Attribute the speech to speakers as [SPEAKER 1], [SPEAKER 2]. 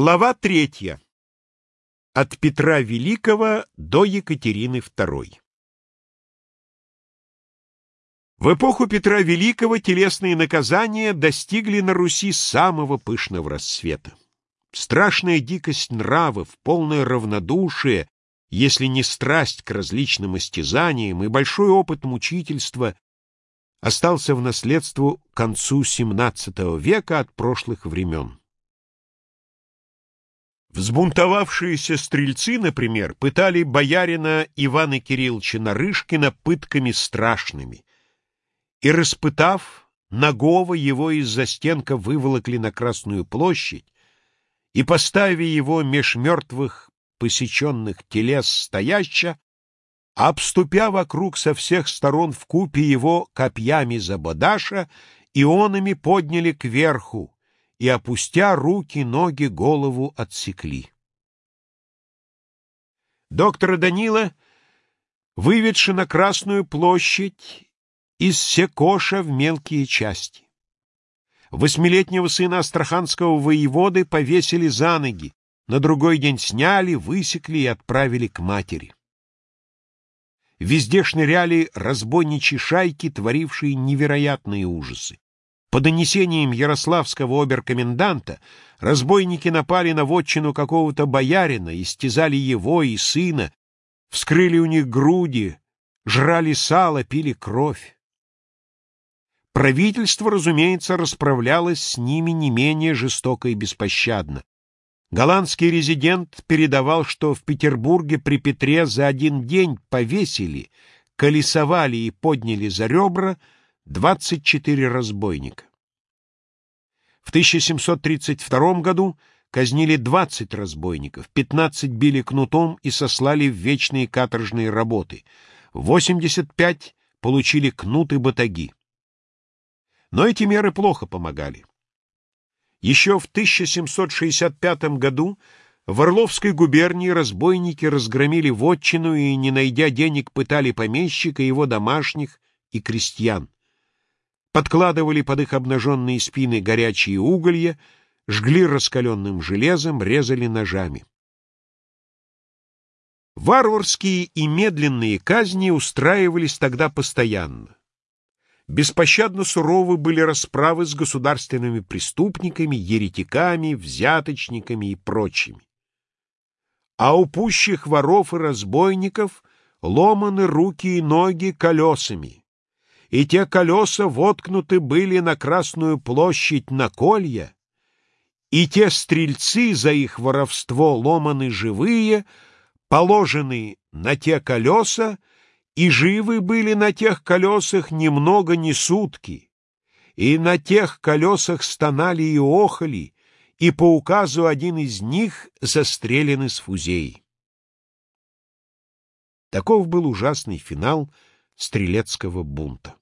[SPEAKER 1] Глава третья. От Петра Великого до Екатерины II. В эпоху Петра Великого телесные наказания достигли на Руси самого пышного расцвета. Страшная дикость нравов, полное равнодушие, если не страсть к различным истязаниям и большой опыт мучительства остался в наследство к концу XVII века от прошлых времен. Взбунтовавшиеся стрельцы, например, пытали боярина Ивана Кирилловича Нарышкина пытками страшными, и, распытав, нагого его из застенка выволокли на Красную площадь, и, поставив его меж мертвых посеченных телес стояща, обступя вокруг со всех сторон в купе его копьями забодаша, ионами подняли кверху, и, опустя руки, ноги, голову отсекли. Доктора Данила выведши на Красную площадь из Секоша в мелкие части. Восьмилетнего сына астраханского воеводы повесили за ноги, на другой день сняли, высекли и отправили к матери. Везде шныряли разбойничьи шайки, творившие невероятные ужасы. По донесениям ярославского оберкоменданта, разбойники напали на вотчину какого-то боярина, истязали его и сына, вскрыли у них груди, жрали сало, пили кровь. Правительство, разумеется, расправлялось с ними не менее жестоко и беспощадно. Голландский резидент передавал, что в Петербурге при Петре за один день повесили, колесовали и подняли за ребра 24 разбойника. В 1732 году казнили 20 разбойников, 15 били кнутом и сослали в вечные каторжные работы, 85 получили кнут и батаги. Но эти меры плохо помогали. Еще в 1765 году в Орловской губернии разбойники разгромили вотчину и, не найдя денег, пытали помещика, его домашних и крестьян подкладывали под их обнаженные спины горячие уголья, жгли раскаленным железом, резали ножами. Варварские и медленные казни устраивались тогда постоянно. Беспощадно суровы были расправы с государственными преступниками, еретиками, взяточниками и прочими. А у пущих воров и разбойников ломаны руки и ноги колесами, и те колеса воткнуты были на Красную площадь на колья, и те стрельцы за их воровство ломаны живые, положены на те колеса, и живы были на тех колесах немного не сутки, и на тех колесах стонали и охали, и по указу один из них застрелен из фузей. Таков был ужасный финал стрелецкого бунта.